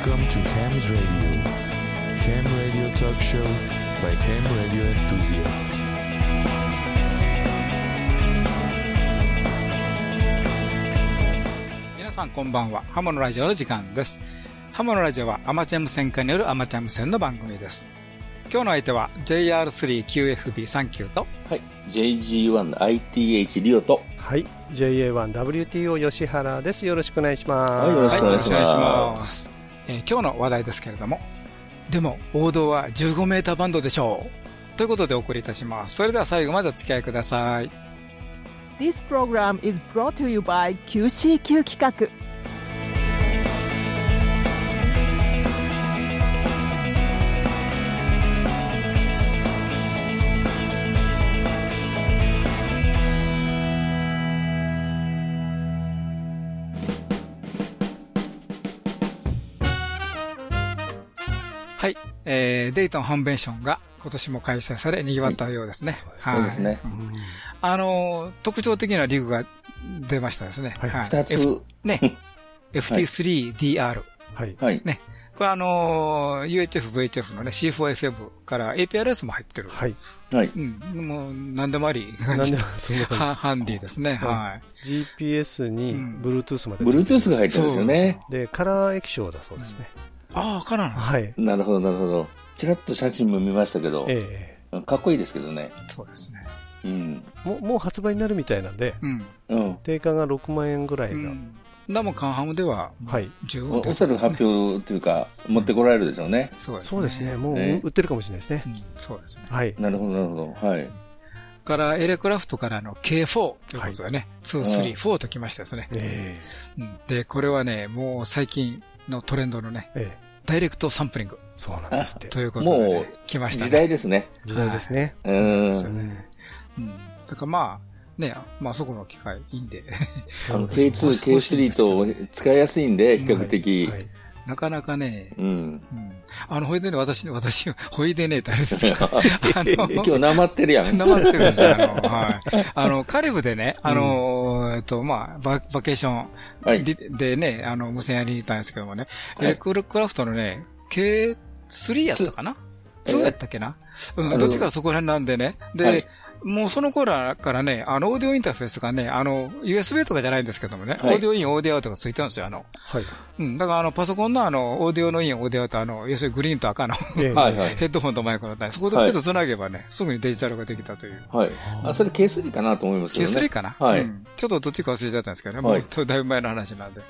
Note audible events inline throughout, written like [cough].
Welcome to Ham's Radio. Ham Radio Talk Show by Ham Radio Enthusiasts. 皆さんこんばんは。ハモのラジオの時間です。ハモのラジオはアマチュア無線化によるアマチュア無線の番組です。今日の相手は JR3QFB39 とはい。JG1ITH リオと。はい、JA1WTO 吉原です。よろしくお願いします。はいよろしくお願いしますえ今日の話題ですけれども、でも王道は15メーターバンドでしょう。ということでお送りいたします。それでは最後までお付き合いください。This program is brought to you by QCQ 企画ー、デイトンハンベンションが今年も開催され賑わったようですね。そうですね。あのー、特徴的なリグが出ましたですね。はい二つ。ね。FT3DR。[laughs] はい。はい。ね。これあのー UHF、VHF のね、C4FM から APRS も入ってる。はい。うん。もう、何でもあり。なんで、[laughs] そんな感はハンディですね。はい。じ。GPS にうん Bluetooth まで。Bluetooth が入ってるんですよね。で、カラー液晶だそうですね。ああ、からなのはい。なるほど、なるほど。ちらっと写真も見ましたけど、えかっこいいですけどね。そうですね。うん。えもう、もう発売になるみたいなんで、うん。うん。定価が6万円ぐらいうの。ん。だもんカンハムでは、はい。十分おおですね。そらく発表というか、持ってこられるでしょうね。そうですね。そうですね。もうね売ってるかもしれないですねう。ん。そうですね。はい。なるほど、なるほど。はい。から、エレクラフトからの K4 ということでね、2、3、4ときましたですね。えうんで、これはね、もう最近のトレンドのね、えええダイレクトサンプリングそうなんですって。ということで、もねう、来ましたね。時代ですね。時代ですね。うですよん。ね。うん。だからまあ、ね、まあそこの機会いいんで、あの、K2、[laughs] K3 と使いやすいんで、比較的は。い。なかなかね、うん。うん。あの、ほいでね、私、私、ほいでねってあれですけど、[laughs] あ [laughs] 今日なまってるやん。なまってるんですよ、あの、はい。あの、カリブでね、あの、えっと、まあ、ババケーションはい。ででね、あの、無線やりに行ったんですけどもね、はい Elecraft のね、K3 やったかな？ K2 やったっけな？うん、どっちかそこら辺なんでね。で、はいもうその頃からね、あの、オーディオインターフェースがね、あの、USB とかじゃないんですけどもね、はいオーディオイン、オーディオアウトがついてるんですよ、あの。はい。うん、だからあの、パソコンのあの、オーディオのイン、オーディオアウト、あの、要するにグリーンと赤の、ええはいはい。[laughs] ヘッドホンとマイクのね、そこでピッと繋げばね、すぐにデジタルができたという。はい。あ、それ K3 かなと思いますけどね。K3 かな？はいうんちょっとどっちか忘れちゃったんですけどね。はいもうだいぶ前の話なんで。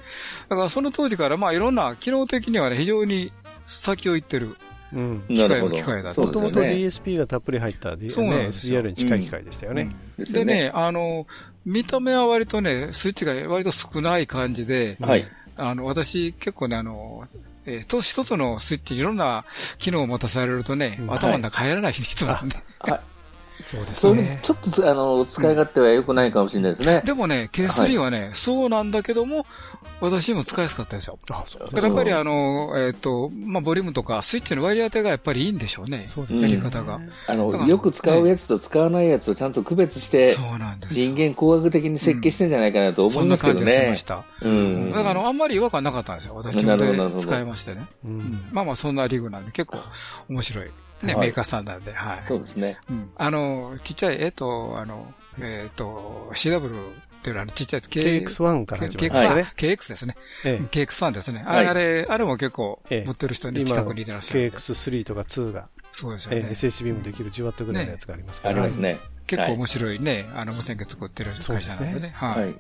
だからその当時からまあいろんな機能的にはね、非常に先を行ってる。うん。機械はなるほど。機械だともともとそうですね。DSP がたっぷり入った、D- そうなんね、ですよ SDR に近い機械でしたよね。ですよでね、あの、見た目は割とね、スイッチが割と少ない感じで、はい。あの、私結構ね、あの、えーと、一つのスイッチいろんな機能を持たされるとね、うん頭の中入らない人なんで。あ、そうですね。ちょっと、あの、使い勝手は良くないかもしれないですね。でもね、K3 はね、そうなんだけども、私も使いやすかったですよ。あ、そうだからやっぱりあの、えっ、と、まあ、ボリュームとかスイッチの割り当てがやっぱりいいんでしょうね。そうですやね。り方が。あの、よく使うやつと使わないやつをちゃんと区別して、そうなんですよ。人間工学的に設計してんじゃないかなと思いそんな感じますけどねがしまし。た。うん。だからあの、あんまり違和感なかったんですよ。私自分でなるほどなるほど使いましてね。ううんんまあまあそんなリグなんで結構面白い。ね、はいメーカーさんなんで、はい。そうですね。うんあの、ちっちゃい、えっと、あの、えっと、CW っていうのはあのちっちゃいやつ、KX1 から始まりま KX したね。KX ですね。ええ KX1 ですね。あれ、はいあれ、あれも結構ええ持ってる人に今近くにいてらっしゃる。KX3 とか2が、そうですよねえー。SSB もできる 10W ぐらいのやつがありますから。ありますね。結構面白いね、あの、無線機作ってる会社なんでね。ははいい。。はい。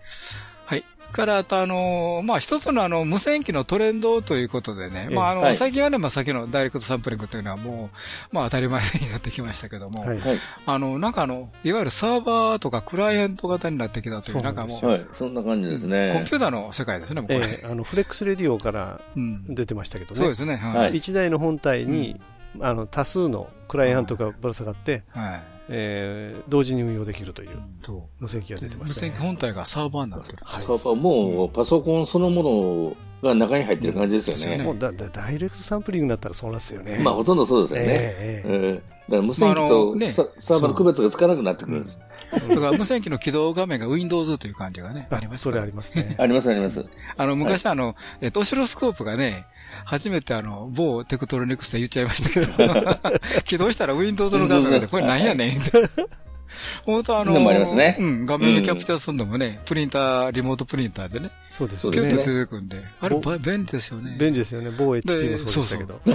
から、あとあのーまあ、一つのあの、無線機のトレンドということでね、ええまあ、あの、はい最近はね、まあ、先のダイレクトサンプリングというのはもう、まあ、当たり前になってきましたけども、はい。はい。あの、なんかあの、いわゆるサーバーとかクライアント型になってきたという、なかもう、はい。そんな感じですコンねピ。ューターの世界ですね、もうこれ。えーあの、フレックスレディオからうん。出てましたけどね。そうですね、はい。はい1台の本体に、あの、多数のクライアントがぶら下がって、はい。えー同時に運用できるというそ無線機がう。出てま無すね線機。本体がサーバーになってる。はいそうそうもう、パソコンそのものが中に入ってる感じですよね。うんですよねもうだだダイレクトサンプリングになったらそうなんですよね。まあ、ほとんどそうですよね。ええええええら無線機とのねササーバーの区別がつかなくなってくるんです。だから無線機の起動画面が Windows という感じがね、ありますそれありますね。[laughs] ありますあります。あの、昔あの、えっと、オシロスコープがね、初めてあの、某テクトロニクスで言っちゃいましたけど、[laughs] 起動したら Windows の画面で、これなんやねんって。本当あの、ねうん、画面でキャプチャーするのもね、プリンター、リモートプリンターでね、そうですよそうですピュッとね。出てくるんで、あれ、便利ですよね。便利ですよね。某 HP もそうでしたけど。[laughs]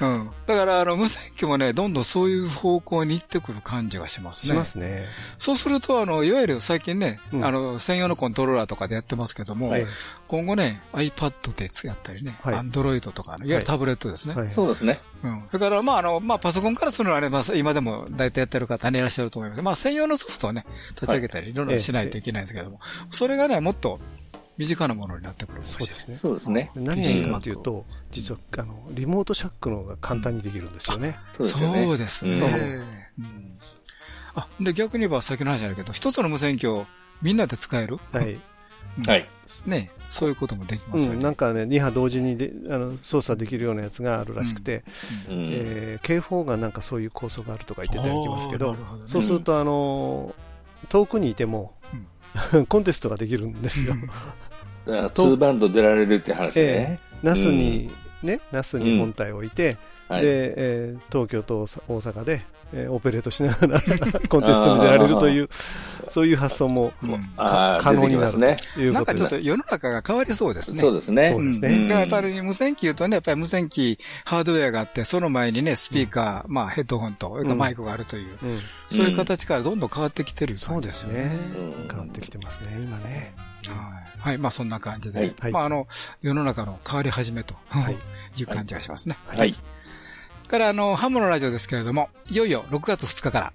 うん。だから、あの、無線機もね、どんどんそういう方向に行ってくる感じがしますね。しますね。そうすると、あの、いわゆる最近ね、うんあの、専用のコントローラーとかでやってますけども、はい今後ね、iPad でやったりね、はい Android とか、いわゆるタブレットですね。はい。そうですね。うん。それから、まあ、あの、まあ、パソコンからするのはあれば、今でも大体やってる方ね、いらっしゃると思います。まあ、専用のソフトをね、立ち上げたり、いろいろしないといけないんですけども、それがね、もっと身近なものになってくる。そうですね。そうですね。何がいいかというと、実は、あの、リモートシャックの方が簡単にできるんですよね。そうですよね。そうですね。うんうんあ、で、逆に言えば先の話じゃないけど、一つの無線機をみんなで使える？はい。はい。ね、そういうこともできうん、ますよね。なんかね、2波同時にであの操作できるようなやつがあるらしくて、うんえー K4 がなんかそういう構想があるとか言ってたような気がしますけどどねそうすると、あのー遠くにいても、[laughs] コンテストができるんですよ。だから2バンド出られるって話ね。ナスに、ね、ナスに本体を置いて、はい。で、えー東京と大阪で、えーオペレートしながら [laughs] コンテストに出られるという、そういう発想もうんああ、可能になるね。なんかちょっこと世の中が変わりそうですね。そうですね。そうですねんだからやっぱり無線機言うとね、やっぱり無線機ハードウェアがあって、その前にね、スピーカー、まあヘッドホンと、マイクがあるという、うんそういう形からどんどん変わってきてるそうですね。ねうん。変わってきてますね、今ね。はい。はい。まあそんな感じで。はいはいまああの、世の中の変わり始めと、いい、[laughs] う感じがしますね。はい。から、あの、ハムのラジオですけれども、いよいよ6月2日から、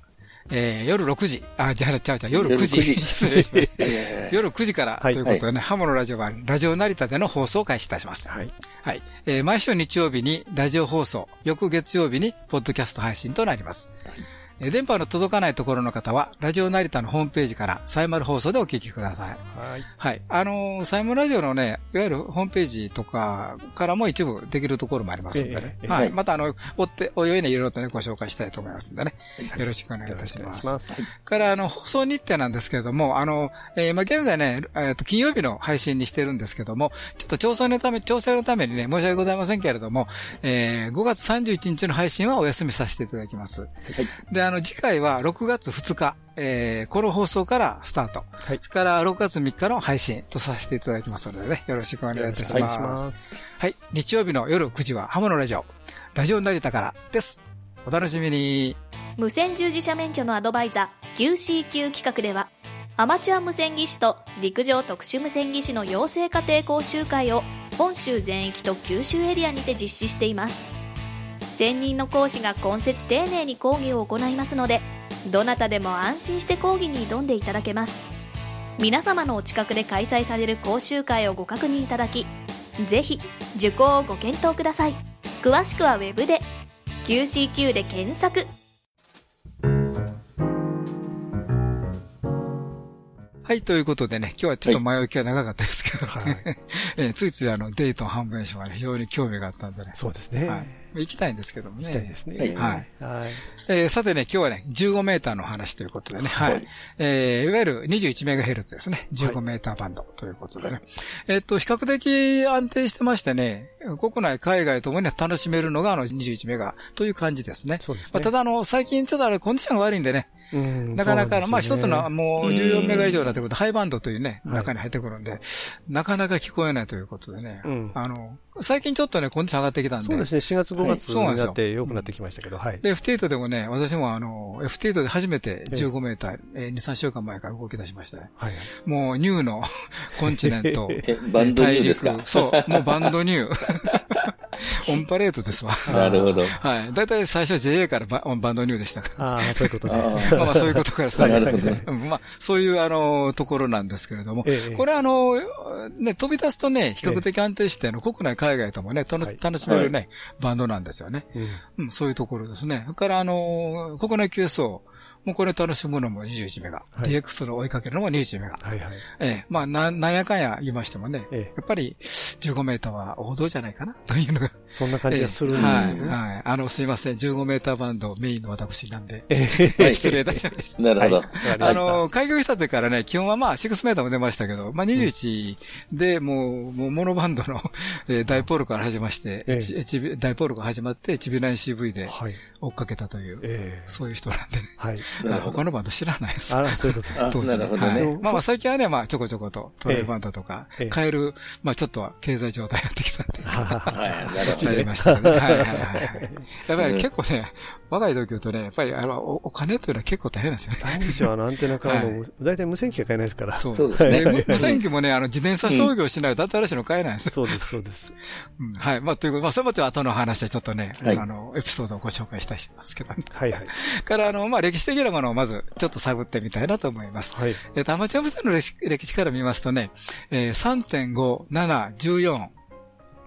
えー、夜6時、あ、じゃあ、ちゃうちゃう、夜9時、夜9時 [laughs] 失礼しました。え [laughs] 夜9時からとはいいうことでね、ハモのラジオは、ラジオ成田での放送を開始いたします。はい。はい。えー毎週日曜日にラジオ放送、翌月曜日にポッドキャスト配信となります。えー電波の届かないところの方は、ラジオ成田のホームページから、サイマル放送でお聞きください。はい。はい。あのーサイマルラジオのね、いわゆるホームページとかからも一部できるところもありますんでね。ええはい。はいまたあの、追って、おいおいね、いろいろとね、ご紹介したいと思いますんでね。よろしくお願いいたします。ます。から、あの、放送日程なんですけれども、あの、えーまあ、現在ね、えっと、金曜日の配信にしてるんですけども、ちょっと調整のため、調整のためにね、申し訳ございませんけれども、えー5月31日の配信はお休みさせていただきます。で、あの、次回は6月2日、えーこの放送からスタート。はいそれから6月3日の配信とさせていただきますのでね、よろしくお願いいたします。します。はい。日曜日の夜9時はハモのラジオ、ラジオ成田からです。お楽しみに。無線従事者免許のアドバイザー QCQ 企画ではアマチュア無線技師と陸上特殊無線技師の養成家庭講習会を本州全域と九州エリアにて実施しています専任の講師が今節丁寧に講義を行いますのでどなたでも安心して講義に挑んでいただけます皆様のお近くで開催される講習会をご確認いただきぜひ受講をご検討ください詳しくはウェブで QCQ で検索はい、ということでね、今日はちょっと前置きが長かったですけど、はい [laughs] えーついついあの、デート半分書はね、非常に興味があったんでね。そうですね。はい。行きたいんですけどもね。行きたいですね。はいはい。はい。えーさてね、今日はね、15メーターの話ということでね、はい。はいえーいわゆる21メガヘルツですね。15メーターバンドということでね。えっと、比較的安定してましてね、国内、海外ともに楽しめるのがあの21メガという感じですね。そうですねまあ、ただあの、最近ちょっとあれ、コンディションが悪いんでね、うんなかなかの、まあ一つのもう14メガ以上だということで、ハイバンドというね、はい中に入ってくるんで、なかなか聞こえないということでね、うんあの、最近ちょっとね、コンディション上がってきたんで、そうですね、4月5月になって良くなってきましたけど、はい。で、F8 でもね、私もあの、F8 で初めて15メーター、えー2、3週間前から動き出しましたね。はい。もうニューの [laughs] コンチネント、えバンドニューですか？大陸そう、もうバンドニュー。オンパレードですわ。なるほど。はい。だいたい最初 JA からババンドニューでしたから。ああ、そういうことね。あ [laughs] まあまあそういうことからスタートなるほどねうんまあ、そういう、あの、ところなんですけれども、ええこれあの、ね、飛び出すとね、比較的安定して、あの、国内、海外ともね、楽はい楽しめるね、バンドなんですよね。うんうん、そういうところですね。それから、あの、国内 QSO、もうこれ楽しむのも21メガ。い DX の追いかけるのも21メガ。はいはい。ええ、まあ、な、なんやかんや言いましてもね、ええやっぱり、15メーターは王道じゃないかな、[laughs] というのが。そんな感じがするんですよはい、ね。はい。あの、すいません。15メーターバンドメインの私なんで、はい失礼いたしました。[laughs] なるほど。わかりましたあの、開業した時からね、基本はまあ、6メーターも出ましたけど、まあ、21で、もう、もう、モノバンドの、[laughs] えーダイポールから始まして、ええダイポールが始まって、HB9CV ではい。追っかけたという、ええそういう人なんでね。はい。なるほど他のバンド知らないです。あら、そういうことあ当時なるほどね。はいまあまあ最近はね、まあちょこちょことトレイバンドとかええ、変える、まあちょっとは経済状態になってきたんで。はい、[laughs] なるほどなりましたね。はいはいはいはい。やっぱり結構ね、若い時言うとね、やっぱりあの、おお金というのは結構大変なんですよね。大変ですよ、あのアンテナ買うの大体無線機が買えないですから。そう。ですねで無無線機もね、あの、自転車商業しないと新しいの買えないんですよ。そうです、そうです。うんはい。まあ、ということで、まあ、それもちょっと後の話でちょっとね、はいあの、エピソードをご紹介したいしますけどね。はいはい。[laughs] から、あの、まあ、歴史的なものをまず、ちょっと探ってみたいなと思います。はい。えっと、アマチュア無線の歴史から見ますとね、えー、3.5、7、14、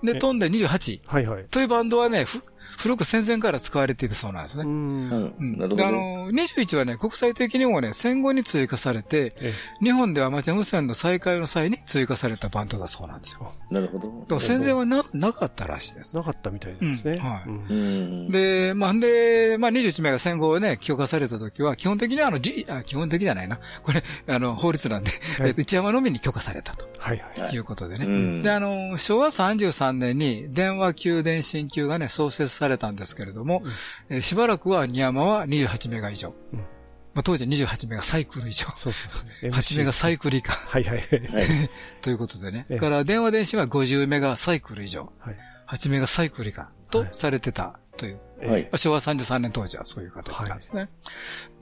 で、飛んで28はいはい。というバンドはね、ふ古く戦前から使われているそうなんですね。うん。うんうんなるほど。であの、21はね、国際的にもね、戦後に追加されて、え日本ではアマチュア無線の再開の際に追加されたバンドだそうなんですよ。なるほど。だから戦前はな、なかったらしいです。なかったみたいですね。うんはいうんうん。で、まあ、んで、まあ、21名が戦後ね、強化された時は、基本的にはあの、じ、あ、基本的じゃないな。これ、あの、法律なんで、はい [laughs] 山のみに許可されたとはいはい。はいいうことでね。うんで、あの、昭和33年に電話級電信級がね、創設されたんですけれども、えーしばらくは二山は28メガ以上。うんまあ、当時28メガサイクル以上。そうそうそう。8メガサイクル以下。はいはい。はい。[laughs] ということでね。ええから電話電信は50メガサイクル以上。はい。8メガサイクル以下とされてたという。はいまあ昭和33年当時はそういう形なんですね。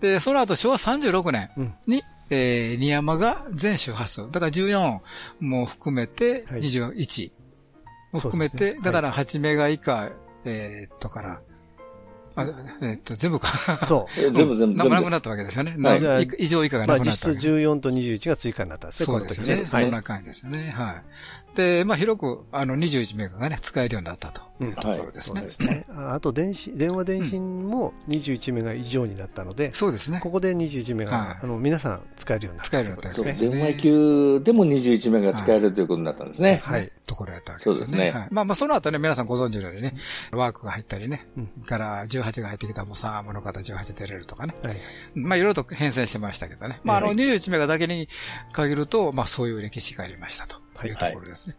で、その後昭和36年うんに、えー、二山が全周波数。だから14も含めてはい21も含めて、ねだから8メガ以下、えーっとから、あえーっと、全部か。そえ [laughs] 全部全部。なくなく全なったわけですよね。はいな以以上以下がう。まあ実質なくなったわけ。14と21が追加になったんですね、そうですね。そんな感じですね。はい。で、まあ広く、あの、21メガがね、使えるようになったというところですねそうで。すね。ああと電子、電話電信も21メガ以上になったので、そうですねこ。こで21メガ、はいあの、皆さん使えるようになった使えるようになった部。わけですね。電話級でも21メガ使えるということになったんですねそうで。すね。はいところやったわけですよね。そうですねはい。まあまあ、その後ね、皆さんご存知のようにね、ワークが入ったりね、うんから18が入ってきたらもう3もの方18出れるとかね。はい。まあ、いろいろと変遷してましたけどね。まあ、あの、21メガだけに限ると、まあ、そういう歴史がありましたというところですね。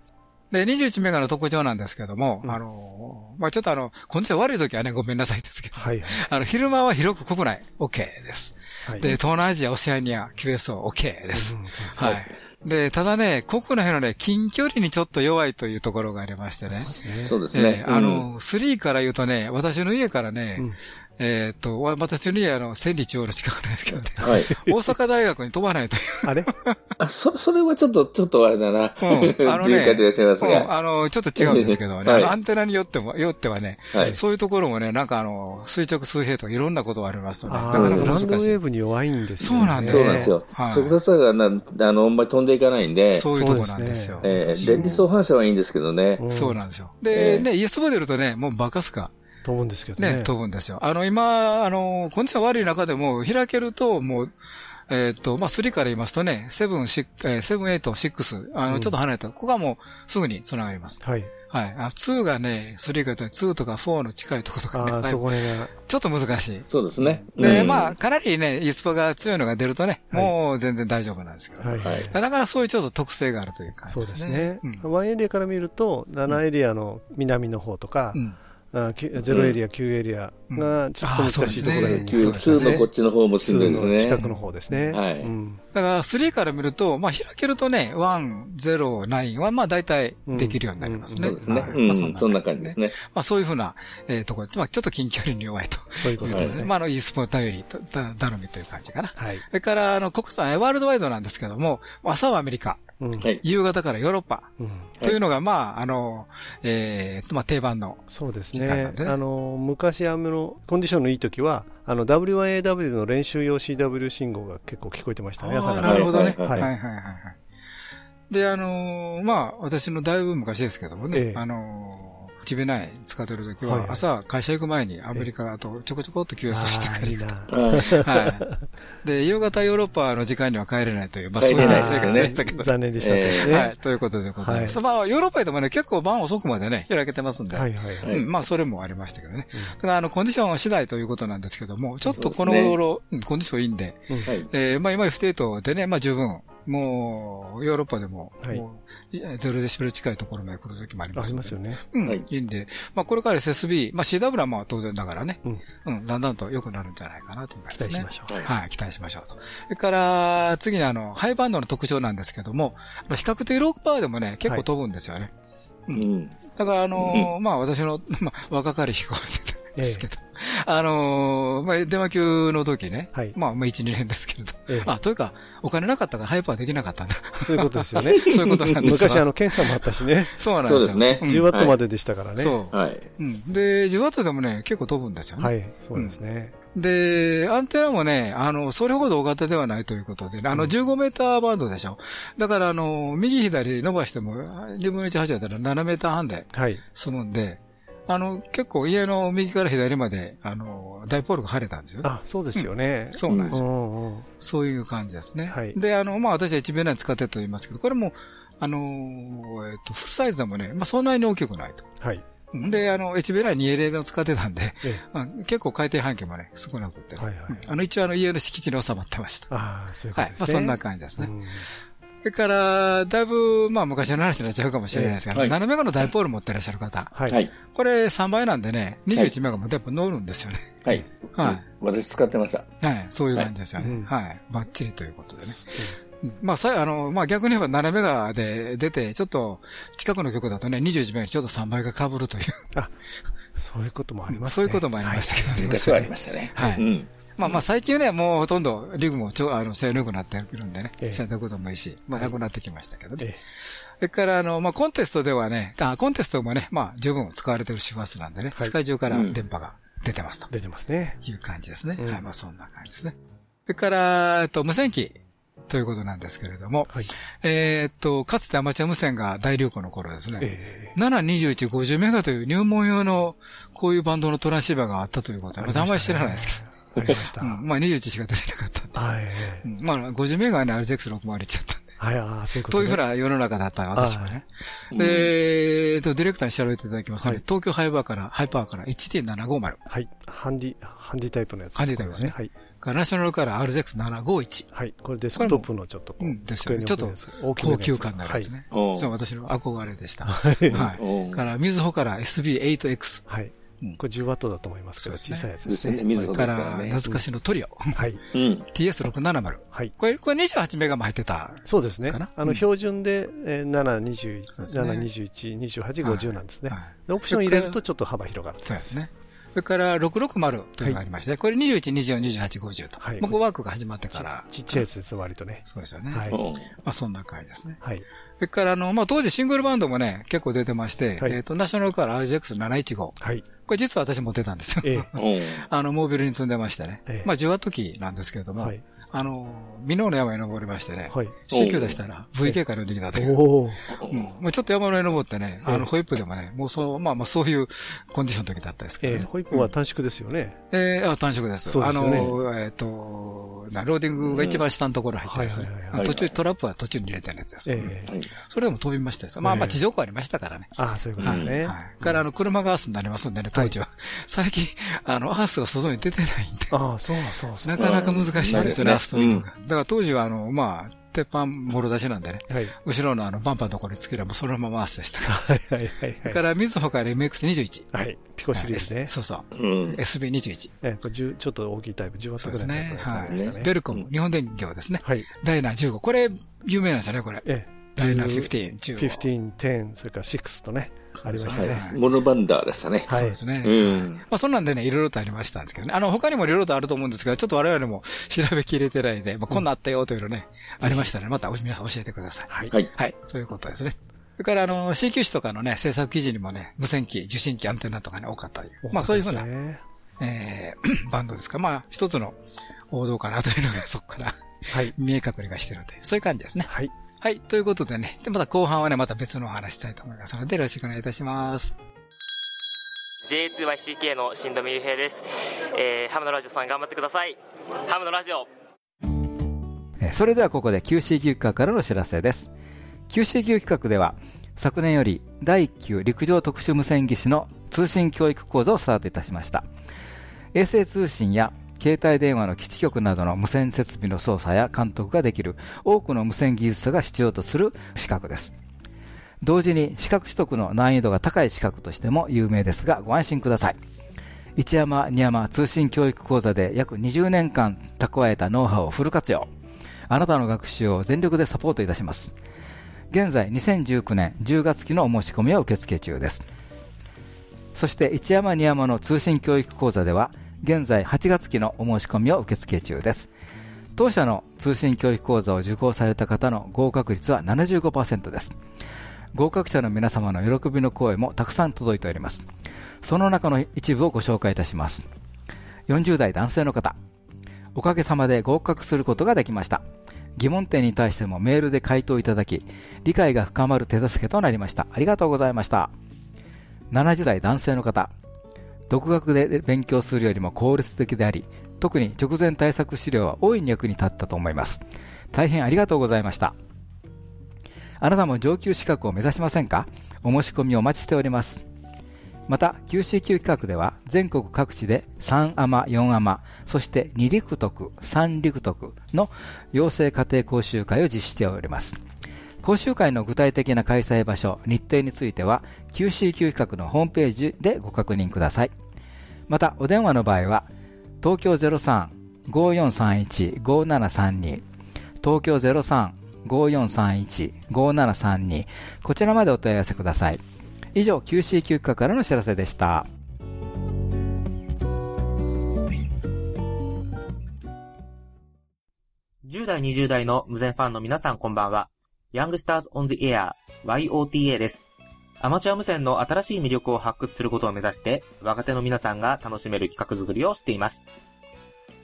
で、21メガの特徴なんですけども、あの、まあ、ちょっとあの、コンディション悪い時はね、ごめんなさいですけど、はい。あの、昼間は広く国内、OK です。はい。で、東南アジア、オセアニア、QSO、OK です。うんそうですはい。で、ただね、国内のね、近距離にちょっと弱いというところがありましてね。そうですねえ。ーあの、3から言うとね、私の家からね、うんえーっと、わ私の家はあの、千里中央の近くなんですけどね、うんはい。大阪大学に飛ばないという。あれ？あ、そ、それはちょっと、ちょっとあれだな。うんあのね、感じがしますうんが。あの、ちょっと違うんですけどね、アンテナによっても、よってはね、はいそういうところもね、なんかあの、垂直水平とかいろんなことがありますとね、なあかなか難しい。ンドウェーブに弱いんですよね。そうなんですそうなんですよ。はい速度差がな、あの、あんまり飛んでいかないんで、そういうところなんですよ。えー電離相反射はいいんですけどね。うんそうなんですよ。で、ええね、イエスボ出るとね、もうバカすか、と思うんですけどね、ね。飛ぶんですよ。あの、今、あの、コンディション悪い中でも、開けると、もう、えっ、と、まあ、3から言いますとね、7、6、えー7、8、6、あの、ちょっと離れた、ここはもう、すぐに繋がります。はい。はい。あ、2がね、3から言うと2とか4の近いところとかね、あそこら辺が。ちょっと難しい。そうですね。で、うんまあ、かなりね、イスパが強いのが出るとね、はいもう全然大丈夫なんですけど、はい。はい。だからそういうちょっと特性があるという感じそうでですすねね。。ワンエリアから見ると、7エリアの南の方とかう、ん。あき0エリア、9エリアがちょっと難しいところでうですね普通のこっちの方もしんどい2ですね。の近くの方ですね。はいうんだから3から見ると、まあ開けるとね、1、0、9はまあ大体できるようになりますね。そうですね。まあそんな感じですね。まあそういうふうな、えーところで、まあちょっと近距離に弱いと。そういうことですね。まああの、e スポーツ頼りと、だ頼みという感じかな。はい。それから、あの、国際、ワールドワイドなんですけども、朝はアメリカ、夕方からヨーロッパ、うん。というのが、まあ、あの、えー、まあ定番の、そうですね。あの昔あのコンディションのいい時はあの W1AW の練習用 CW 信号が結構聞こえてましたね朝から。なるほどね。ははいいははいいはいはい。で、あのーまあ、私のだいぶ昔ですけどもね、ええ。あのーチビナイン使ってる時は、朝会社行く前にアメリカとちょこちょこっと QS してくれ。はい。で、夕方ヨーロッパの時間には帰れないという、まあそういう生活でしたけど。残念でしたね。はい。ということでございます。まあ、ヨーロッパでもね、結構晩遅くまでね、開けてますんで。まあ、それもありましたけどね。だから、あの、コンディション次第ということなんですけども、ちょっとこの頃、うんコンディションいいんで、はい。えーまあ、今、不定当でね、まあ、十分、もう、ヨーロッパでも、はいもういゼロデシベル近いところまで来る時もありまあすんでりますよね。うん、はいいいんで、まあ、これから SSB、まあ、CW はまあ、当然だからね、うん。うん、だんだんと良くなるんじゃないかなという感期じですね。待しましょう。はい、期待しましょうと。それから、次にあの、ハイバンドの特徴なんですけども、比較的ロークパワーでもね、結構飛ぶんですよね。うん。だから、あのーまあ、私の、[laughs] まあ、若かりし頃ですけど、[laughs] あのーまあ、電話級の時ね、はいまあ、まあ、1、2年ですけれど、ええあ、というか、お金なかったからハイパーできなかったんだ。そういうことですよね。[laughs] そういうことなんです昔あの、の、検査もあったしね。そうなんですよ。そうですねん10ワットまででしたからね。そう。はい。うん。で、10ワットでもね、結構飛ぶんですよね。はい、そうですね。で、アンテナもね、あの、それほど大型ではないということで、あの、15メーターバンドでしょ。だから、あの、右左伸ばしても、2分の1だったら7メーター半ではい。済むんで、あの、結構家の右から左まで、あの、ダイポールが晴れたんですよ。あ、そうですよね。そうなんですよ。うんうん。そういう感じですね。はいで、あの、まあ、私は1秒内使ってると言いますけど、これも、あの、えっと、フルサイズでもね、まあ、そんなに大きくないと。はい。うんで、あの、HB ライン 2L で使ってたんで、えまあ、結構回転半径もね、少なくて、はいはいうんあの、一応あの、家の敷地に収まってました。ああ、そういうこはい。とですね。まあ、そんな感じですね。うんそれから、だいぶ、まあ、昔の話になっちゃうかもしれないですけど、はい7メガのダイポール持ってらっしゃる方、はい。はい。これ3倍なんでね、21メガも電波乗るんですよね。はい。はい。私使ってました。はい。そういう感じですよね。はいはい。バッチリということでね。うんまあ、さ、あの、まあ逆に言えば7メガで出て、ちょっと近くの曲だとね、21メガにちょっと3倍が被るという、そういうこともありますね。そういうこともありましたけどね。昔はありましたね。はいうん。まあまあ最近ね、もうほとんどリグもちょ、あの、性能良くなってくるんでね、ええ。洗濯こともいいし、まあなくなってきましたけどね。えそれから、あの、まあ、コンテストではね、あコンテストもね、まあ、十分使われてる周波数なんでね、はい。世界中から電波が出てますと。え出てますね。いう感じですね。うん。はい、まあ、そんな感じですね。それから、えっと、無線機ということなんですけれども、はい。えーっと、かつてアマチュア無線が大流行の頃ですね、え721、50メガという入門用のこういうバンドのトランシーバーがあったということは、まあ、あんまり知らないですけど、えありました。[laughs] うん。まあ、21しか出てなかった。んで、はい。うん。まあ、50メガはね、RX601 っちゃった。んで、はい、ああ、そういうこととね。いうふうな世の中だった私はね。で、えっと、ディレクターに調べていただきますと、ねはい東京ハイバーから、ハイパーから 1T750、はい。ハンディ、ハンディタイプのやつ。ハンディタイプですねはい。からナショナルから RX751。はい。これデスクトップのちょっとこう、うん、ですよね。ちょっと高級感のあるやつね。はいそう、私の憧れでした。はおい。から、みずほから SB8X。はい。これ10ワットだと思いますけど、小さいやつでですすね。ですからね。懐かしのトリオ。はい。うん。TS670。はい。これ、これ28メガも入ってた。そうですね。あの、うん標準で、えー7、20、そうですね7、21、28、50なんですねオプション入れるとちょっと幅広がる。そうですね。それから、660というのがありまして、これ21、24、28、50と。はいもうワークが始まってから。ちっちゃいやつです、割とね。そうですよね。はい。うんまあ、そんな回ですね。はい。それから、あの、まあ、当時シングルバンドもね、結構出てまして、はいえっ、と、ナショナルから RGX715。はい。これ実は私持ってたんですよ。[laughs] あの、モービルに積んでましてね。ええまあ、10ワット機なんですけれども、はい。あの、美濃の山に登りましてね、はい。CQ 出したら VK から呼んできたという。おお。うんもうちょっと山の上登ってね、あええの、ホイップでもね、もうそう、まあまあそういうコンディションの時だったですけど、え。ホイップは短縮ですよね。えーあ、短縮です。あそうですよねの、えっ、と、なローディングが一番下のところに入ってるやつね途中、トラップは途中に入れてるやつです。えそれでも飛びましたです。まあまあ地上高ありましたからね。ああ、そういうことですね。はい。から、あの、車がアースになりますんでね、当時は。最近、あの、アースが外に出てないんで、ああ、そうそうそう。なかなか難しいんですよね、うんアースというのが。だから当時は、あの、まあ、鉄板もろ出しなんでね、はい。後ろのあの、バンパーのところにつければそのままアースでしたから。はいはいはいはい。それから、ミズホから MX21。はい。ピコシリーズねはい。そうそう。うん。SB21。ええ、これ10ちょっと大きいタイプ、10ワットぐらいのうですね。はい。ベルコム、日本電業ですね。はい。ダイナー15。これ、有名なんですよね、これ。ええ。ダイナー15、15。15、10、それから6とね、ありましたはね。い。モノバンダーでしたね。はいそうですね。うん。まあそんなんでね、いろいろとありましたんですけどね。あの、他にもいろいろとあると思うんですけど、ちょっと我々も調べきれてないんで、まあこんなんあったよというのね、ありましたら、また皆さん教えてください。はい。はい。はい。ということですね。それから、あの、CQ 紙とかのね、制作記事にもね、無線機、受信機、アンテナとかね、多かったり。まあそういうふうな、ねえーバンドですか。まあ、一つの王道かなというのが、そこからはい。[laughs] 見え隠れがしてるという、そういう感じですね。はい。はい。ということでね、で、また後半はね、また別のお話したいと思いますので、よろしくお願いいたします。J2YCK の新富裕平です、えー、ハムのラジオさん頑張ってくださいハムのラジオえーそれではここで QCQ 企画からのお知らせです。QCQ 企画では、昨年より第1級陸上特殊無線技師の通信教育講座をスタートいたしました。衛星通信や携帯電話の基地局などの無線設備の操作や監督ができる多くの無線技術者が必要とする資格です。同時に資格取得の難易度が高い資格としても有名ですがご安心ください。一山二山通信教育講座で約20年間蓄えたノウハウをフル活用。あなたの学習を全力でサポートいたします。現在2019年10月期のお申し込みを受付中です。そして一山二山の通信教育講座では現在8月期のお申し込みを受付中です。当社の通信教育講座を受講された方の合格率は75%です。合格者の皆様の喜びの声もたくさん届いております。その中の一部をご紹介いたします。40代男性の方。おかげさまで合格することができました。疑問点に対してもメールで回答いただき、理解が深まる手助けとなりました。ありがとうございました。70代男性の方。独学で勉強するよりも効率的であり、特に直前対策資料は大いに役に立ったと思います。大変ありがとうございました。あなたも上級資格を目指しませんか？お申し込みお待ちしております。また QCQ 企画では全国各地で3アマ、4アマ、そして2陸徳、3陸徳の養成家庭講習会を実施しております。講習会の具体的な開催場所、日程については QCQ 企画のホームページでご確認ください。またお電話の場合は東京03-5431-5732東京03-5431-5732こちらまでお問い合わせください。以上 QCQ 企画からの知らせでした。10代、20代の無線ファンの皆さんこんばんは。ヤングスターズオン the Air YOTA です。アマチュア無線の新しい魅力を発掘することを目指して、若手の皆さんが楽しめる企画作りをしています。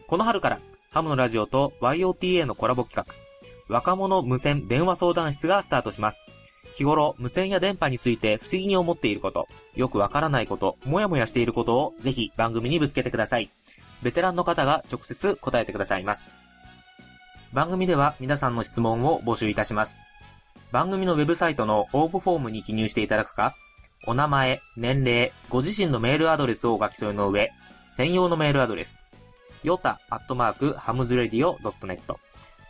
この春から、ハムのラジオと YOTA のコラボ企画、若者無線電話相談室がスタートします。日頃、無線や電波について不思議に思っていること、よくわからないこと、もやもやしていることをぜひ番組にぶつけてください。ベテランの方が直接答えてくださいます。番組では皆さんの質問を募集いたします。番組のウェブサイトの応募フォームに記入していただくか、お名前、年齢、ご自身のメールアドレスをお書き添えの上、専用のメールアドレス、 yota アットマーク hamsradio .net、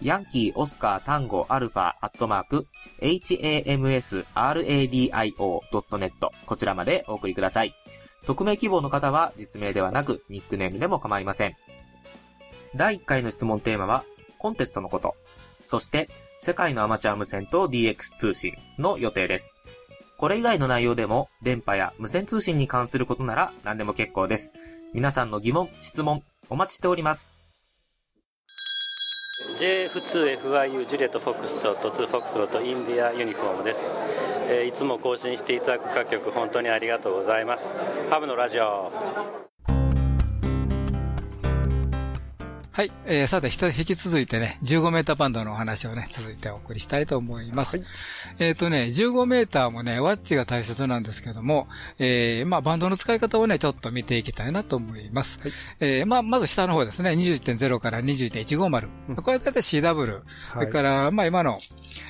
Yankee Oscar Tango Alpha アットマーク hamsradio.net こちらまでお送りください。匿名希望の方は実名ではなくニックネームでも構いません。第1回の質問テーマはコンテストのこと、そして世界のアマチュア無線と DX 通信の予定です。これ以外の内容でも電波や無線通信に関することなら何でも結構です。皆さんの疑問、質問お待ちしております。JF2FIU ジュリエット・フォックストロット2フォックスロットインディアユニフォームです、えーいつも更新していただく各局本当にありがとうございますハムのラジオはい。えー、さて、引き続いてね、15メーターバンドのお話をね、続いてお送りしたいと思います。えっ、とね、15メーターもね、ワッチが大切なんですけども、えー、まあ、バンドの使い方をね、ちょっと見ていきたいなと思います。えー、まあ、まず下の方ですね、21.0から21.150。これはだいたい CW。それから、まあ、今の、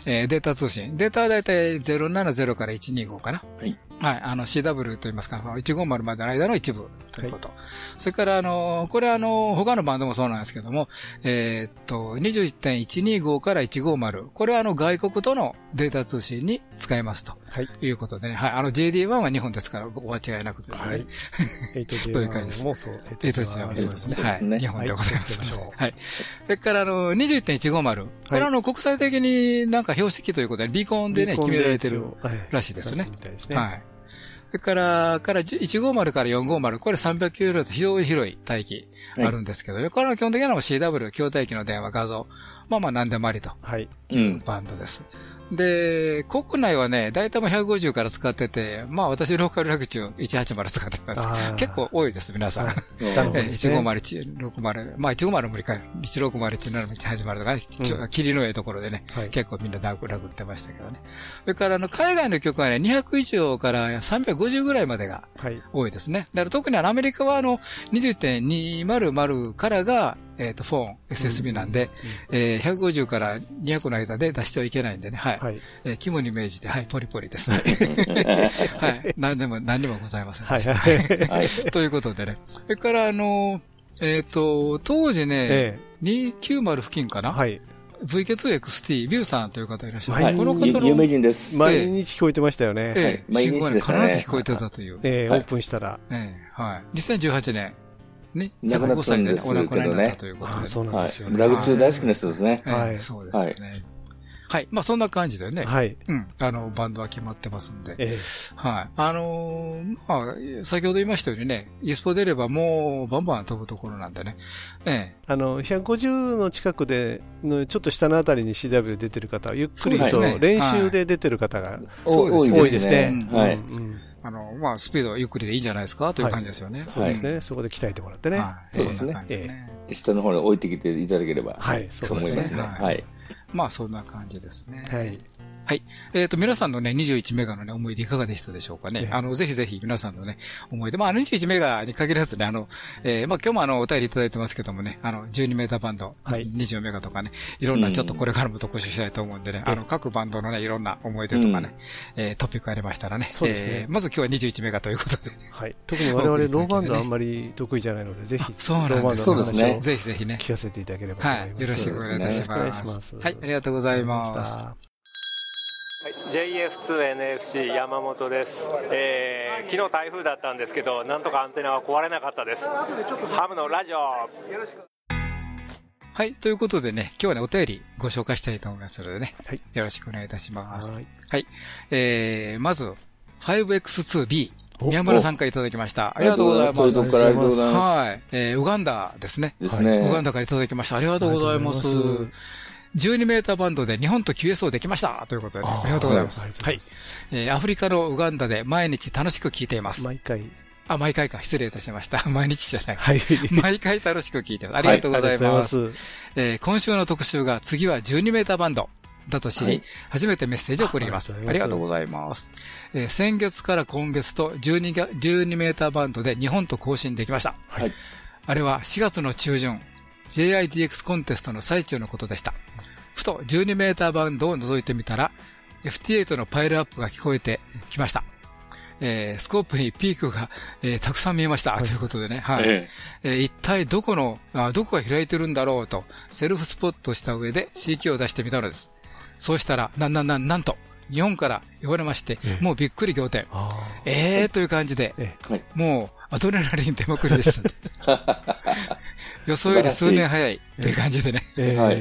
えー、データ通信。データはだいたい070から125かな。はい。はい。あの、CW と言いますか、150までの間の一部ということ。それから、あの、これあの、他のバンドもそうなんですけども、えーっと、21.125から150。これはあの、外国とのデータ通信に使えますと。いうことでね。はい。あの、JD1 は日本ですから、お間違いなくという。はい。[laughs] という感じです。もそう。8J1 もそうですね。はい。そうですね日本でございます。はい。それから、あの、21.150。これはあの、国際的になんか標識ということで、ビーコンでね、決められてるらしいですね。みたいですね。はい。それから、から150から450、これ300キロ非常に広い帯域あるんですけど、これは基本的には CW、筐体機の電話画像、まあまあ何でもありと。はい。いうバンドです。で、国内はね、大体もう150から使ってて、まあ私ローカルラグチューン180使ってます。結構多いです、皆さん。はい下の方えですね150、160、まあ150無理か、160、170、180とかね、ちょ霧のええところでね、はい結構みんなラグラグってましたけどね。それからあの、海外の曲はね、200以上から350ぐらいまでがはい。多いですね。だから特にあのアメリカはあの20.200からが、えっ、と、フォン、SSB なんで、えー150から200の間で出してはいけないんでね。はい。はい。えー肝に銘じて、はい、ポリポリですね。はい。[laughs] 何でも、何でもございません。はいはい。ということでね。それから、あの、えっ、と、当時ね、え290付近かな、え。はい。VK2XT、ビューさんという方いらっしゃいます。はいこの方の、有名人です。毎日聞こえてましたよね。ええ毎日ね、でしたね必ず聞こえてたという。ええ、オはいープンしたら。ええはい。2018年に、亡くな105ったんですけということで。ああ、そうなんはいですよ。ね。村口大好きな人ですね。ええはいそうですよね。はい。まあ、そんな感じでね。はい。うん。あの、バンドは決まってますんで。えはい。あのーまあ、先ほど言いましたようにね、イエスポ出ればもうバンバン飛ぶところなんでね。ええ。あの、150の近くで、のちょっと下のあたりに CW 出てる方は、ゆっくりと練習で出てる方がそうですね多いですね。うんはい。うんあの、まあ、スピードはゆっくりでいいんじゃないですか？という感じですよね。そうですんね。そこで鍛えてもらってね。はい。そうですね。下の方に置いてきていただければ。はいとそうですねはい。まあ、そんな感じですね。はい。はい。えっ、と、皆さんのね、21メガのね、思い出いかがでしたでしょうかね。ええあの、ぜひぜひ皆さんのね、思い出。まあ、あの21メガに限らずね、あの、えーまあ、今日もあの、お便りいただいてますけどもね、あの、12メーターバンド、はい24メガとかね、いろんなちょっとこれからも特集したいと思うんでね、あの、各バンドのね、いろんな思い出とかね、えートピックありましたらね。そうですねえーまず今日は21メガということで。はい。特に我々、[laughs] ローバンドあんまり得意じゃないので、ぜひ、そうなんですローバンドのそうですねぜひぜひね。聞かせていただければと思はいい。ます。よろしくお願いいたします。いします。はい、ありがとうございます。JF2NFC 山本です、えー昨日台風だったんですけどなんとかアンテナは壊れなかったですハムのラジオはい。ということでね、今日はね、お便りご紹介したいと思いますのでね。はいよろしくお願いいたします。はい。はい。えー、まず、5X2B。お宮村さんからいただきました。ありがとうございます。遠いとこからありがとうございます。はい。えー、ウガンダですね。ですね。ウガンダからいただきました。ありがとうございます。ありがとうございま12メーターバンドで日本と QS をできましたということで、ね、ありがとうございます。はい。えーアフリカのウガンダで毎日楽しく聞いています。毎回。あ、毎回か。失礼いたしました。[laughs] 毎日じゃない。はい。[laughs] 毎回楽しく聞いてます。ありがとうございます。ありがとうござい。えー今週の特集が次は12メーターバンドだと知り、はい初めてメッセージを送ります。あありがとうございます。えー先月から今月と12が12メーターバンドで日本と更新できました。はい。あれは4月の中旬、JIDX コンテストの最中のことでした。ふと12メーターバンドを覗いてみたら、FT8 のパイルアップが聞こえてきました。えースコープにピークが、えーたくさん見えました。ということでね。はい。ええー一体どこのあ、どこが開いてるんだろうと、セルフスポットした上で CQ を出してみたのです。そうしたら、な、な、な、なんと、日本から呼ばれまして、もうびっくり仰天。あええー、という感じで、えはい。もう、アドレナリン出まくりでした。[laughs] 予想より数年早いという感じでね。ー [laughs] えーはい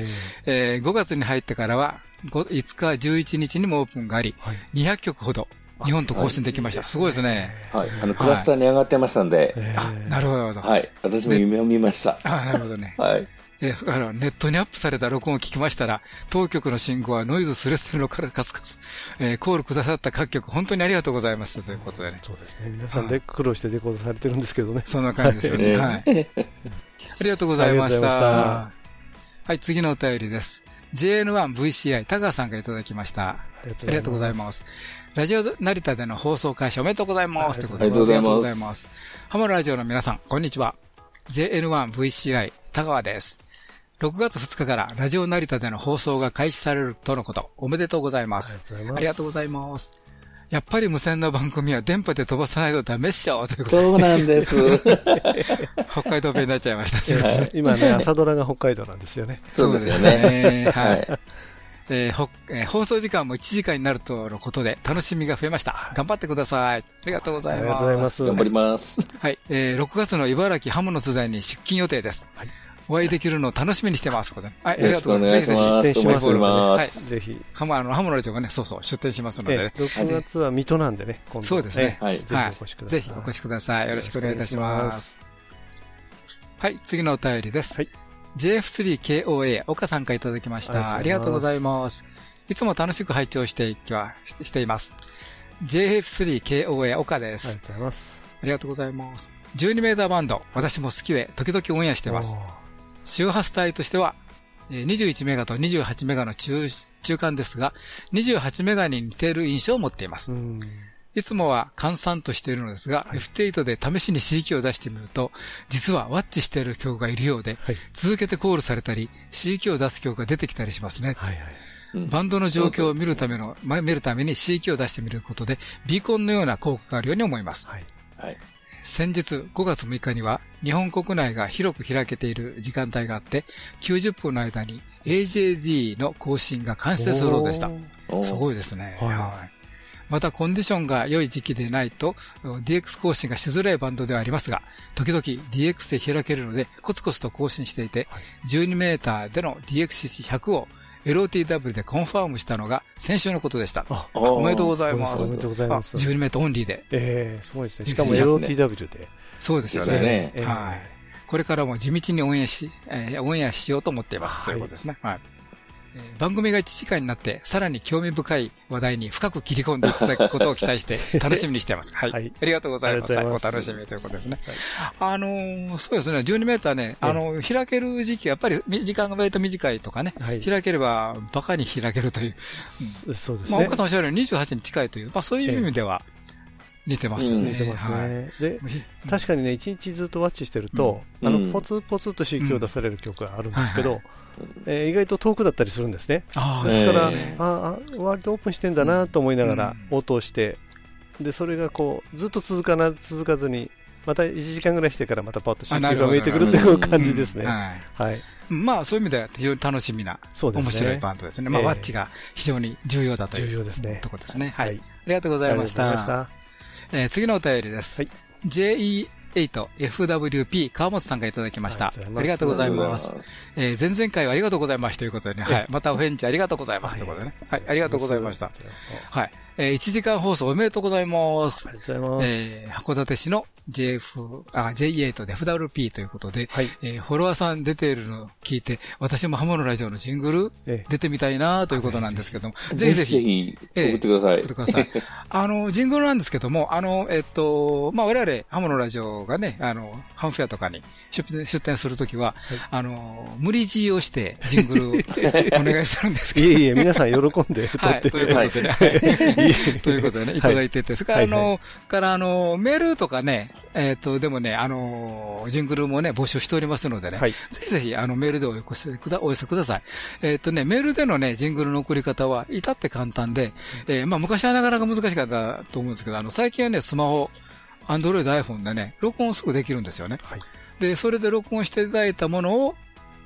えー5月に入ってからは、ご5日、11日にもオープンがあり、はい200曲ほど日本と更新できました。すごいですね。はい。あの、クラスターに上がってましたんで、えあ、なるほど。はい。私も夢を見ました。あ、なるほどね。はい。えーだからネットにアップされた録音を聞きましたら、当局の信号はノイズスレスレのからカスカス。えーコールくださった各局、本当にありがとうございます。ということでね。そうですね。皆さんで苦労してレコードされてるんですけどね。そんな感じですよね。ははいい。ありがとうございました。ありがとうございましたはい、次のお便りです。JN1VCI、田川さんがいただきました。ありがとうございます。ラジオ成田での放送開始おめでとうございます。ありがとうございますありがとうございます。ハモラジオの皆さん、こんにちは。JN1VCI、田川です。6月2日からラジオ成田での放送が開始されるとのこと、おめでとうございます。ありがとうございますありがとうございます。やっぱり無線の番組は電波で飛ばさないとダメっしょということでそうなんです。[laughs] 北海道弁になっちゃいました。えー今ね、朝ドラが北海道なんですよね。そうですよね。ははいい。えーほえー放送時間も1時間になるとのことで楽しみが増えました。頑張ってください。ありがとうございます。ありがとうございます。頑張ります。はい。えー6月の茨城ハムの図材に出勤予定です。お会いできるのを楽しみにしてます。はい、ありがとうござい願ます。ぜひぜひ。いします。お待ちします。はいぜひ。ハム、あの、ハムのラジオがね、そうそう、出店しますので、えねー6月は水戸なんでね、今度そうですねはいぜひお越しください。ぜひお越しください。よろしくお願いいたします。はい、次のお便りです。はい JF3KOA、岡さんからいただきました。あありがとうござざいます。いつも楽しく拝聴していきは、ししています。JF3KOA 岡ですありが。とうございます。ありがとうございます。12メーターバンド、私も好きで、時々オンエアしてます。周波数帯としては、えー21メガと28メガの中中間ですが、28メガに似ている印象を持っています。いつもは閑散としているのですが、F8 で試しにキーを出してみると、実はワッチしている曲がいるようで、続けてコールされたり、キーを出す曲が出てきたりしますね。バンドの状況を見るための、ま見るためにキーを出してみることで、ビーコンのような効果があるように思います。先日5月6日には日本国内が広く開けている時間帯があって、90分の間に AJD の更新が完成するほどでした。すごいですね。はいまたコンディションが良い時期でないと DX 更新がしづらいバンドではありますが、時々 DX で開けるのでコツコツと更新していて、12メーターでの DXCC100 を LOTW でコンファームしたのが先週のことでした。おめでとうございます。おめでとうございます。12メーターオンリーで。ええすごいですね。しかも LOTW で。そうですよね。はい。これからも地道に応援し、えー、オンエアしようと思っています。ということですね。はい。番組が1時間になって、さらに興味深い話題に深く切り込んでいただくことを期待して、[laughs] 楽しみにしています。はい。はい、ありがとうございます。お楽しみということですね。はい、あのー、そうですね、12メーターね、あのー、開ける時期、やっぱり時間が割と短いとかね、はい、開ければバカに開けるという。うん、そうですね。まあ、岡さんおっしゃるように28に近いという、まあそういう意味では、似てますよね。似てますね。で、確かにね、一日ずっとワッチしてると、あの、ポツポツと CQ を出される曲があるんですけど、え意外と遠くだったりするんですね。ですから、ああ、割とオープンしてんだなと思いながら応答して、で、それがこう、ずっと続かな、続かずに、また1時間ぐらいしてからまたパッと CQ が見えてくるっていう感じですね。はい。まあそういう意味では非常に楽しみな、面白いバンドですね。まあワッチが非常に重要だという重要ですね。ところですね。はい。ありがとうございました。えー、次のお便りです。はい、JE8FWP 川本さんがいただきました。ありがとうございます。えー、前々回はありがとうございますということでね、はい。またお返事ありがとうございますということでね。はい。ありがとうございました。はい。えー、1時間放送おめでとうございます。ありがとうございます。えー、函館市の JF、あ、JE8 で FWP ということで、はい、えー、フォロワーさん出ているのを聞いて、私もハモのラジオのジングル、出てみたいなということなんですけども、ぜひぜひ、送ってください。送ってください。[laughs] あの、ジングルなんですけども、あの、えっと、まあ、我々、ハモのラジオがね、あの、ハムフェアとかに出店出店するときは、はい、あの、無理強いをしてジングルをお願いするんですけど。[laughs] いえいえ、皆さん喜んではい、ということでね、はい、[laughs] ということでね、い。ただいてて、それからあの、からあの、メールとかね、えっ、と、でもね、あの、ジングルもね、募集しておりますのでね、はい、ぜひぜひ、あの、メールでお寄せくだ、お寄せください。えっ、とね、メールでのね、ジングルの送り方は、至って簡単で、えー、まあ、昔はなかなか難しかったと思うんですけど、あの、最近はね、スマホ、アンドロイド、iPhone でね、録音すぐできるんですよね。はい、で、それで録音していただいたものを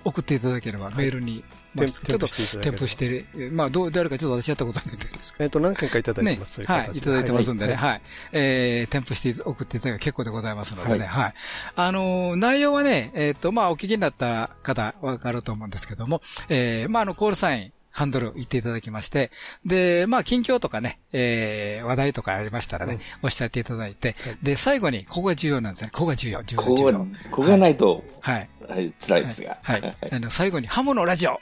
送っていただければ、メールに、まあ、ちょっと添付して、まあ、どうであるかちょっと私やったことないんですえっと、何件かいただいてます。ね、はい、いただいてますんでね、はい。えー、添付して送っていただけ結構でございますのでね、はい。あの、内容はね、えっと、まあ、お聞きになった方、わかると思うんですけども、えー、まあ、あの、コールサイン、ハンドル言っていただきまして、で、まあ、近況とかね、えー、話題とかありましたらね、おっしゃっていただいて、で、最後に、ここが重要なんですね。ここが重要、重要、重要。ここがないと、はい。はい、辛いですが。はい。あの、最後に、ハモのラジオ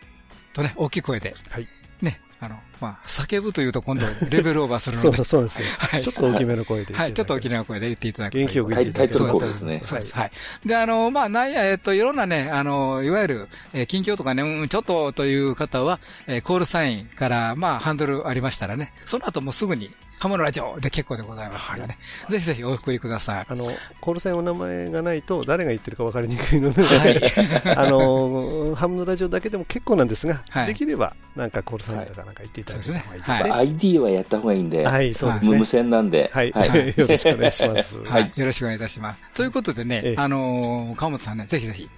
とね、大きい声で、はい。ね、あの、まあ、叫ぶというと今度レベルオーバーするので。[laughs] そうですよ。はい。ちょっと大きめの声で。はい、ちょっと大きめの声で言っていただく。元気よく言っていただく。タイトルコールですね。そうです。はい。で、あの、まあ、なんや、えっと、いろんなね、あの、いわゆる、え近況とかね、うん、ちょっとという方は、えコールサインから、まあ、ハンドルありましたらね、その後もすぐに、ハモのラジオで結構でございますからね。ぜひぜひお送りください。あの、コールサインお名前がないと誰が言ってるか分かりにくいので、はい、[laughs] あの、ハムのラジオだけでも結構なんですが、はい、できればなんかコールサインとかなんか言っていただければいいですね。はい、ID はやった方がいいんで、はい、そうですね。無線なんで、はい。[laughs] よろしくお願いします。[laughs] はい。よろしくお願いいたします。ということでね、あの、川本さんね、ぜひぜひ、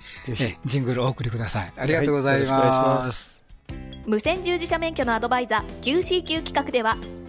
えジングルお送りください。ありがとうございます。よろしくお願いします。無線従事者免許のアドバイザー QCQ 企画では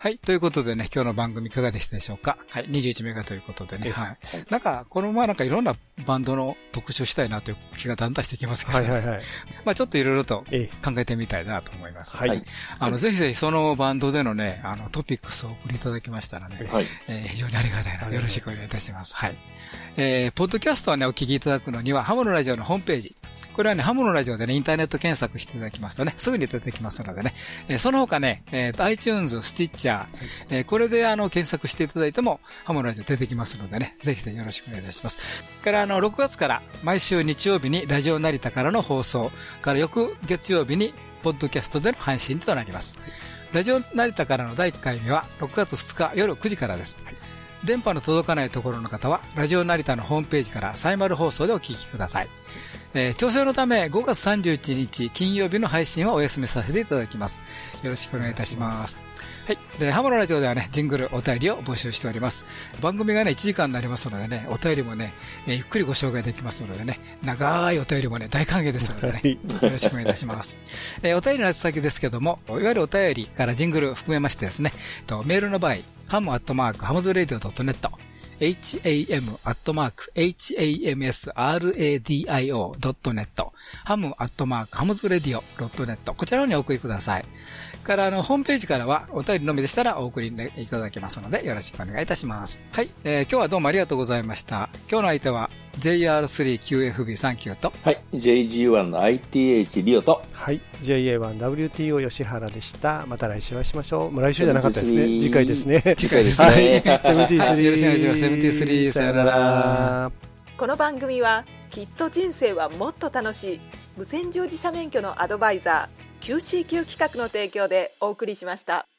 はい。ということでね、今日の番組いかがでしたでしょうか？はい。21名がということでね。はい。なんか、このままなんかいろんなバンドの特集したいなという気がだんだんしてきますけど、ね、はいはいはい。[laughs] まあちょっといろいろと考えてみたいなと思います。はい。あの、ぜひぜひそのバンドでのね、あの、トピックスをお送りいただきましたらね、はい。えー、非常にありがたいので、よろしくお願いいたします。はい。えー、ポッドキャストをね、お聞きいただくのには、ハモのラジオのホームページ、これはね、ハモのラジオでね、インターネット検索していただきますとね、すぐに出てきますのでね、えー、その他ね、えー、iTunes、Stitcher、えー、これであの、検索していただいても、ハモのラジオ出てきますのでね、ぜひぜひよろしくお願いいたします。からあの、6月から毎週日曜日にラジオ成田からの放送、から翌月曜日に、ポッドキャストでの配信となります。ラジオ成田からの第1回目は6月2日夜9時からです。電波の届かないところの方は、ラジオ成田のホームページからサイマル放送でお聞きください。えー、調整のため5月31日金曜日の配信をお休みさせていただきます。よろしくお願いいたします。はい。で、ハモのラジオではね、ジングル、お便りを募集しております。番組がね、1時間になりますのでね、お便りもね、えー、ゆっくりご紹介できますのでね、長いお便りもね、大歓迎ですのでね、よろしくお願いいたします。えー、お便りの先ですけども、いわゆるお便りからジングル含めましてですね、とメールの場合、ハムアットマーク、ハムズラディオ .net、ham アットマーク、hamsradio.net、ハムアットマーク、ハムズレディオ .net、こちらにお送りください。から、あの、ホームページからはお便りのみでしたらお送りいただけますので、よろしくお願いいたします。はい、えー、今日はどうもありがとうございました。今日の相手は、JR3QFB39 と、はい、JG1 の ITH リオと、はい、JA1WTO 吉原でした。また来週お会いしましょう。もう来週じゃなかったですね。次回ですね。[laughs] 次回ですね。はい、73。よろしくお願いします。73、さよなら。この番組は、きっと人生はもっと楽しい、無線乗自社免許のアドバイザー、QCQ 企画の提供でお送りしました。